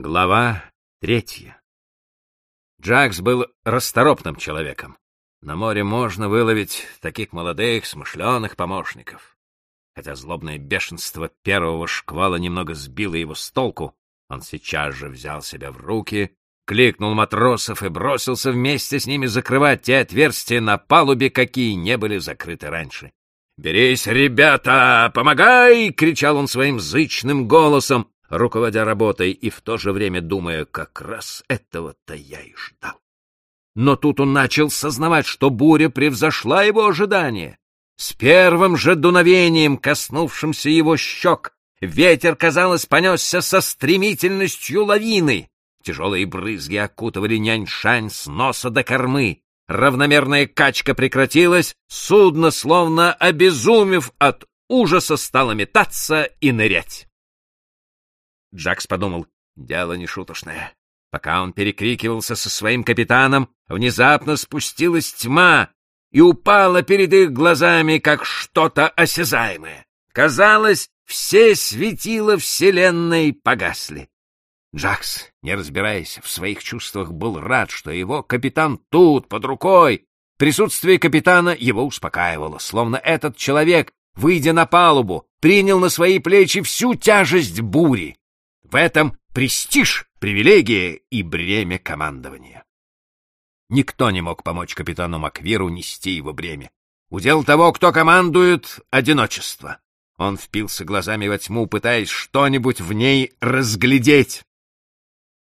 Глава третья. Джакс был расторопным человеком. На море можно выловить таких молодых, смышленых помощников. Хотя злобное бешенство первого шквала немного сбило его с толку, он сейчас же взял себя в руки, кликнул матросов и бросился вместе с ними закрывать те отверстия на палубе, какие не были закрыты раньше. «Берись, ребята! Помогай!» — кричал он своим зычным голосом, руководя работой и в то же время думая, как раз этого-то я и ждал. Но тут он начал сознавать, что буря превзошла его ожидания. С первым же дуновением, коснувшимся его щек, ветер, казалось, понесся со стремительностью лавины. Тяжелые брызги окутывали няньшань с носа до кормы. Равномерная качка прекратилась, судно, словно обезумев от ужаса, стало метаться и нырять. Джакс подумал, дело не шуточное. Пока он перекрикивался со своим капитаном, внезапно спустилась тьма и упала перед их глазами, как что-то осязаемое. Казалось, все светила Вселенной погасли. Джакс, не разбираясь в своих чувствах, был рад, что его капитан тут, под рукой. Присутствие капитана его успокаивало, словно этот человек, выйдя на палубу, принял на свои плечи всю тяжесть бури. В этом престиж, привилегия и бремя командования. Никто не мог помочь капитану Маквиру нести его бремя. Удел того, кто командует, — одиночество. Он впился глазами во тьму, пытаясь что-нибудь в ней разглядеть.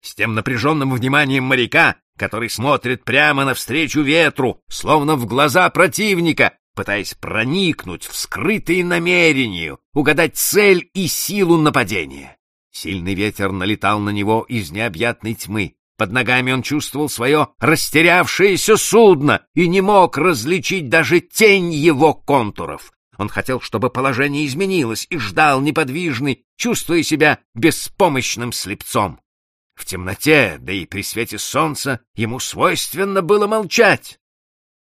С тем напряженным вниманием моряка, который смотрит прямо навстречу ветру, словно в глаза противника, пытаясь проникнуть в скрытые намерения, угадать цель и силу нападения. Сильный ветер налетал на него из необъятной тьмы. Под ногами он чувствовал свое растерявшееся судно и не мог различить даже тень его контуров. Он хотел, чтобы положение изменилось, и ждал неподвижный, чувствуя себя беспомощным слепцом. В темноте, да и при свете солнца, ему свойственно было молчать.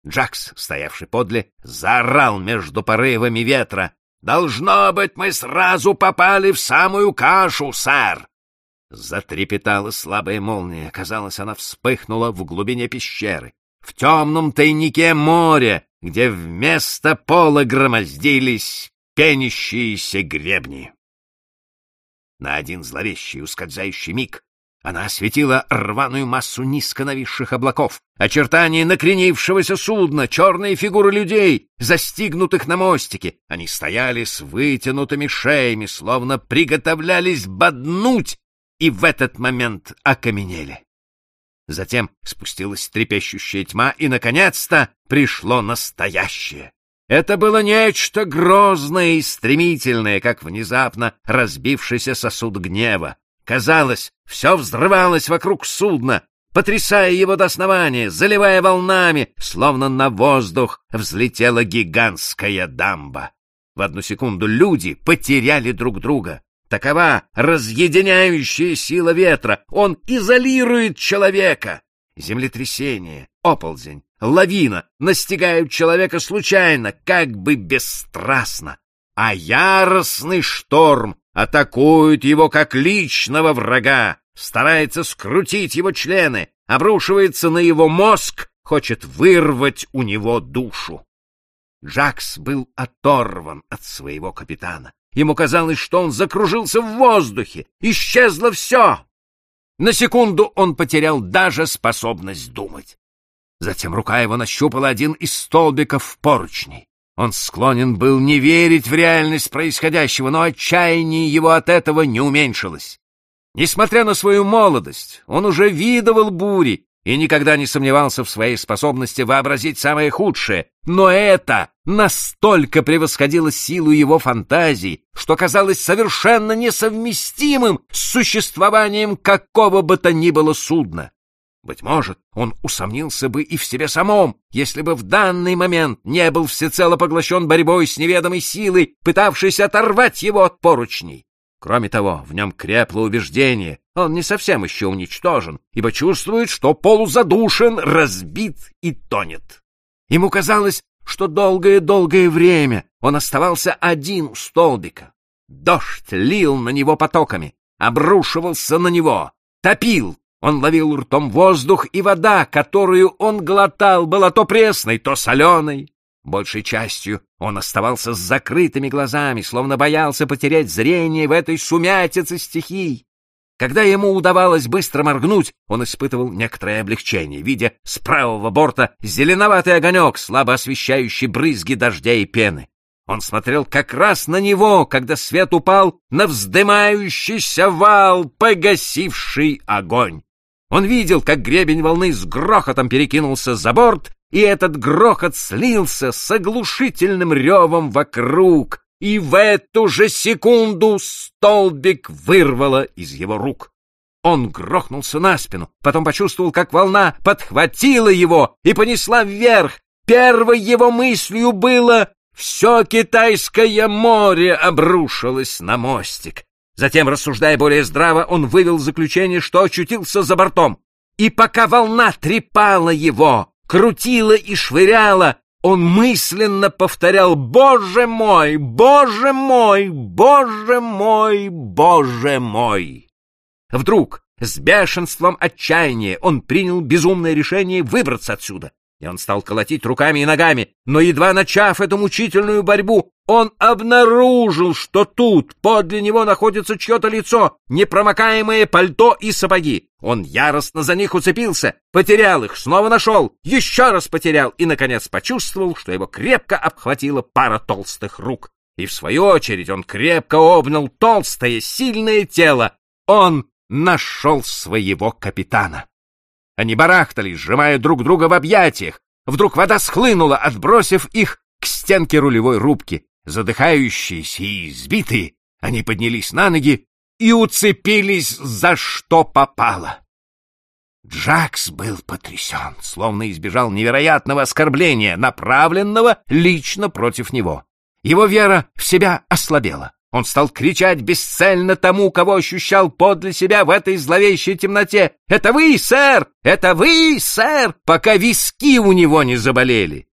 Джакс, стоявший подле, заорал между порывами ветра. Должно быть, мы сразу попали в самую кашу, сэр. Затрепетала слабая молния. Казалось, она вспыхнула в глубине пещеры, в темном тайнике моря, где вместо пола громоздились пенящиеся гребни. На один зловещий ускользающий миг она осветила рваную массу низко нависших облаков, очертания накренившегося судна, черные фигуры людей, застигнутых на мостике. Они стояли с вытянутыми шеями, словно приготовлялись боднуть, и в этот момент окаменели. Затем спустилась трепещущая тьма, и, наконец-то, пришло настоящее. Это было нечто грозное и стремительное, как внезапно разбившийся сосуд гнева. Казалось, все взрывалось вокруг судна, потрясая его до основания, заливая волнами, словно на воздух взлетела гигантская дамба. В одну секунду люди потеряли друг друга. Такова разъединяющая сила ветра. Он изолирует человека. Землетрясение, оползень, лавина настигают человека случайно, как бы бесстрастно. А яростный шторм атакует его как личного врага, старается скрутить его члены, обрушивается на его мозг, хочет вырвать у него душу. Джакс был оторван от своего капитана. Ему казалось, что он закружился в воздухе, исчезло все. На секунду он потерял даже способность думать. Затем рука его нащупала один из столбиков поручней. Он склонен был не верить в реальность происходящего, но отчаяние его от этого не уменьшилось. Несмотря на свою молодость, он уже видывал бури и никогда не сомневался в своей способности вообразить самое худшее. Но это настолько превосходило силу его фантазий, что казалось совершенно несовместимым с существованием какого бы то ни было судна. Быть может, он усомнился бы и в себе самом, если бы в данный момент не был всецело поглощен борьбой с неведомой силой, пытавшейся оторвать его от поручней. Кроме того, в нем крепло убеждение, он не совсем еще уничтожен, ибо чувствует, что полузадушен, разбит и тонет. Ему казалось, что долгое-долгое время он оставался один у столбика. Дождь лил на него потоками, обрушивался на него, топил. Он ловил ртом воздух, и вода, которую он глотал, была то пресной, то соленой. Большей частью он оставался с закрытыми глазами, словно боялся потерять зрение в этой сумятице стихий. Когда ему удавалось быстро моргнуть, он испытывал некоторое облегчение, видя с правого борта зеленоватый огонек, слабо освещающий брызги дождя и пены. Он смотрел как раз на него, когда свет упал на вздымающийся вал, погасивший огонь. Он видел, как гребень волны с грохотом перекинулся за борт, и этот грохот слился с оглушительным ревом вокруг, и в эту же секунду столбик вырвало из его рук. Он грохнулся на спину, потом почувствовал, как волна подхватила его и понесла вверх. Первой его мыслью было «Все Китайское море обрушилось на мостик». Затем, рассуждая более здраво, он вывел заключение, что очутился за бортом. И пока волна трепала его, крутила и швыряла, он мысленно повторял «Боже мой! Боже мой! Боже мой! Боже мой!» Вдруг, с бешенством отчаяния, он принял безумное решение выбраться отсюда. И он стал колотить руками и ногами, но, едва начав эту мучительную борьбу, он обнаружил, что тут подле него находится чье-то лицо, непромокаемое пальто и сапоги. Он яростно за них уцепился, потерял их, снова нашел, еще раз потерял и, наконец, почувствовал, что его крепко обхватила пара толстых рук. И, в свою очередь, он крепко обнял толстое, сильное тело. Он нашел своего капитана. Они барахтались, сжимая друг друга в объятиях. Вдруг вода схлынула, отбросив их к стенке рулевой рубки. Задыхающиеся и избитые, они поднялись на ноги и уцепились за что попало. Джакс был потрясен, словно избежал невероятного оскорбления, направленного лично против него. Его вера в себя ослабела. Он стал кричать бесцельно тому, кого ощущал подле себя в этой зловещей темноте. «Это вы, сэр! Это вы, сэр!» пока виски у него не заболели.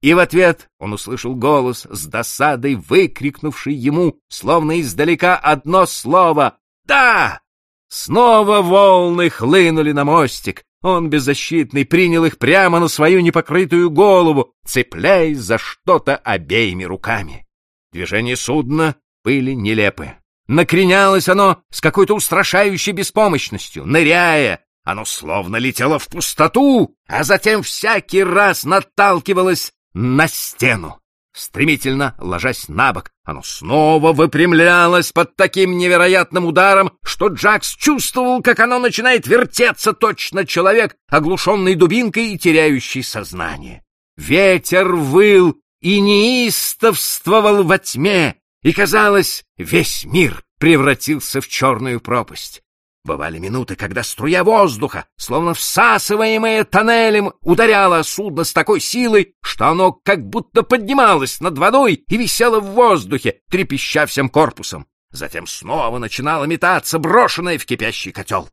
И в ответ он услышал голос с досадой, выкрикнувший ему, словно издалека, одно слово «Да!». Снова волны хлынули на мостик. Он, беззащитный, принял их прямо на свою непокрытую голову, цепляясь за что-то обеими руками. Движение судна были нелепы. Накренялось оно с какой-то устрашающей беспомощностью, ныряя. Оно словно летело в пустоту, а затем всякий раз наталкивалось на стену. Стремительно ложась на бок, оно снова выпрямлялось под таким невероятным ударом, что Джакс чувствовал, как оно начинает вертеться точно человек, оглушенный дубинкой и теряющий сознание. Ветер выл и неистовствовал во тьме, и, казалось, весь мир превратился в черную пропасть. Бывали минуты, когда струя воздуха, словно всасываемая тоннелем, ударяла судно с такой силой, что оно как будто поднималось над водой и висело в воздухе, трепеща всем корпусом. Затем снова начинало метаться брошенное в кипящий котел.